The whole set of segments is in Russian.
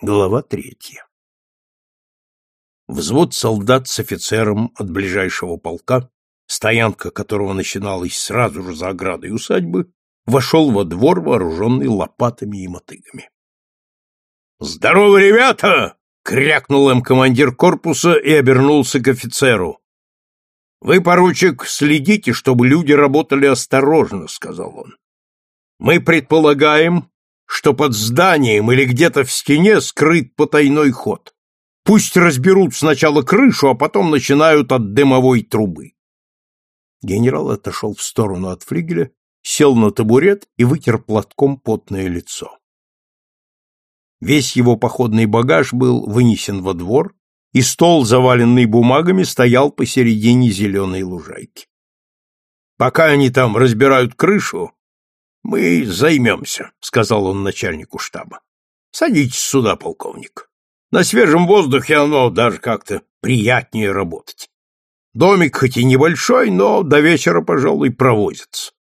Глава третья. Взвод солдат с офицером от ближайшего полка, стоянка которого начиналась сразу же за оградой усадьбы, вошел во двор, вооруженный лопатами и мотыгами. «Здорово, ребята!» — крякнул им командир корпуса и обернулся к офицеру. «Вы, поручик, следите, чтобы люди работали осторожно», — сказал он. «Мы предполагаем, что под зданием или где-то в стене скрыт потайной ход. Пусть разберут сначала крышу, а потом начинают от дымовой трубы. Генерал отошел в сторону от флигеля, сел на табурет и вытер платком потное лицо. Весь его походный багаж был вынесен во двор, и стол, заваленный бумагами, стоял посередине зеленой лужайки. Пока они там разбирают крышу, мы займемся, сказал он начальнику штаба. Садитесь сюда, полковник. На свежем воздухе оно даже как-то приятнее работать. Домик хоть и небольшой, но до вечера, пожалуй, провозится.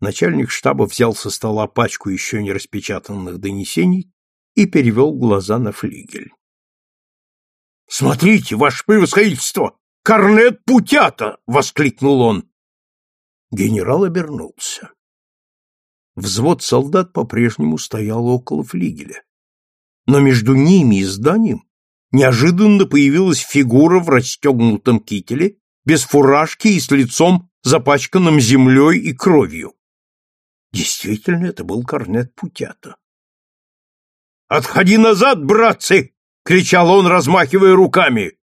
Начальник штаба взял со стола пачку еще не распечатанных донесений и перевел глаза на флигель. — Смотрите, ваше превосходительство! Корнет Путята! — воскликнул он. Генерал обернулся. Взвод солдат по-прежнему стоял около флигеля. Но между ними и зданием неожиданно появилась фигура в расстегнутом кителе, без фуражки и с лицом, запачканным землей и кровью. Действительно, это был корнет Путята. «Отходи назад, братцы!» — кричал он, размахивая руками.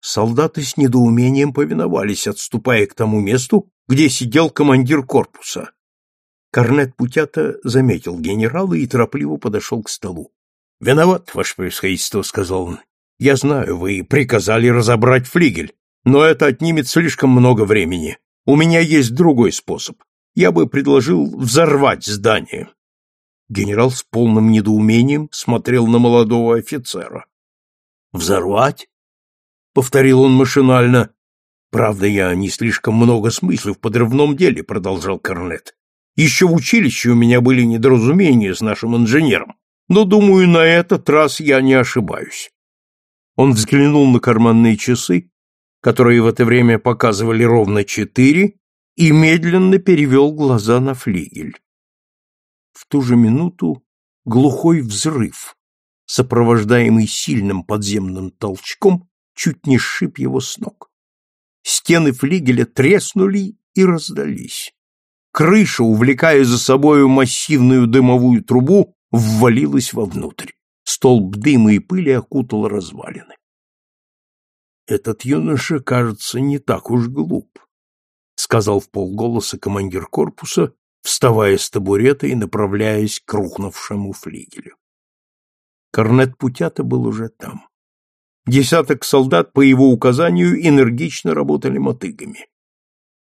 Солдаты с недоумением повиновались, отступая к тому месту, где сидел командир корпуса. Корнет Путята заметил генерала и торопливо подошел к столу. — Виноват, ваше превосходительство, — сказал он. — Я знаю, вы приказали разобрать флигель, но это отнимет слишком много времени. У меня есть другой способ. Я бы предложил взорвать здание. Генерал с полным недоумением смотрел на молодого офицера. «Взорвать?» — повторил он машинально. «Правда, я не слишком много смысла в подрывном деле», — продолжал Корнет. Еще в училище у меня были недоразумения с нашим инженером, но, думаю, на этот раз я не ошибаюсь. Он взглянул на карманные часы, которые в это время показывали ровно четыре, и медленно перевел глаза на флигель. В ту же минуту глухой взрыв, сопровождаемый сильным подземным толчком, чуть не сшиб его с ног. Стены флигеля треснули и раздались. Крыша, увлекая за собою массивную дымовую трубу, ввалилась вовнутрь. Столб дыма и пыли окутал развалины. «Этот юноша, кажется, не так уж глуп», — сказал в полголоса командир корпуса, вставая с табурета и направляясь к рухнувшему флигелю. Корнет Путята был уже там. Десяток солдат по его указанию энергично работали мотыгами.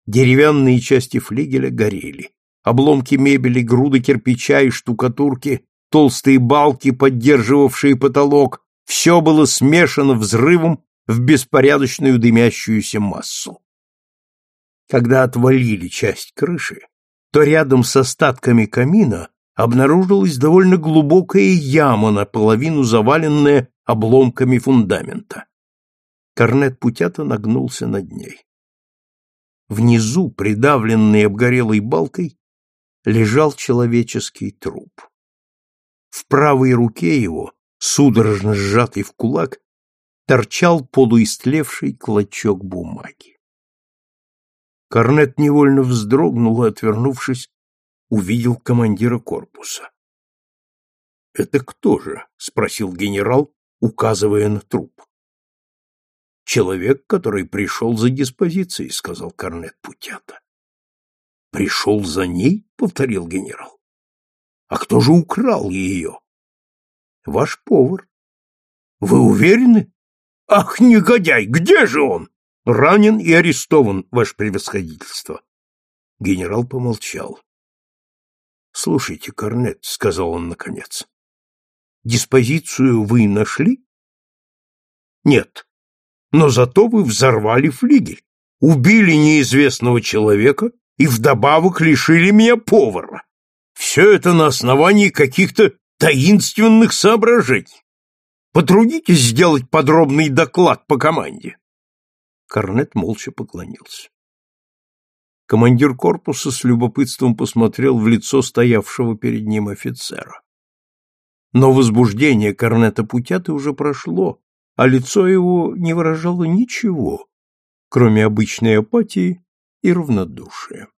Деревянные части флигеля горели. Обломки мебели, груды кирпича и штукатурки, толстые балки, поддерживавшие потолок, все было смешано взрывом в беспорядочную дымящуюся массу. Когда отвалили часть крыши, то рядом с остатками камина обнаружилась довольно глубокая яма, наполовину заваленная обломками фундамента. Корнет Путята нагнулся над ней. Внизу, придавленный обгорелой балкой, лежал человеческий труп. В правой руке его, судорожно сжатый в кулак, торчал полуистлевший клочок бумаги. Корнет невольно вздрогнул и, отвернувшись, увидел командира корпуса. — Это кто же? — спросил генерал, указывая на труп. Человек, который пришел за диспозицией, сказал корнет Путята. Пришел за ней, повторил генерал. А кто же украл ее? Ваш повар. Вы уверены? Ах, негодяй, где же он? Ранен и арестован, ваше превосходительство. Генерал помолчал. Слушайте, корнет, сказал он наконец. Диспозицию вы нашли? Нет, но зато вы взорвали флигель, убили неизвестного человека и вдобавок лишили меня повара. Все это на основании каких-то таинственных соображений. Потрудитесь сделать подробный доклад по команде. Корнет молча поклонился. Командир корпуса с любопытством посмотрел в лицо стоявшего перед ним офицера. Но возбуждение Корнета Путяты уже прошло, а лицо его не выражало ничего, кроме обычной апатии и равнодушия.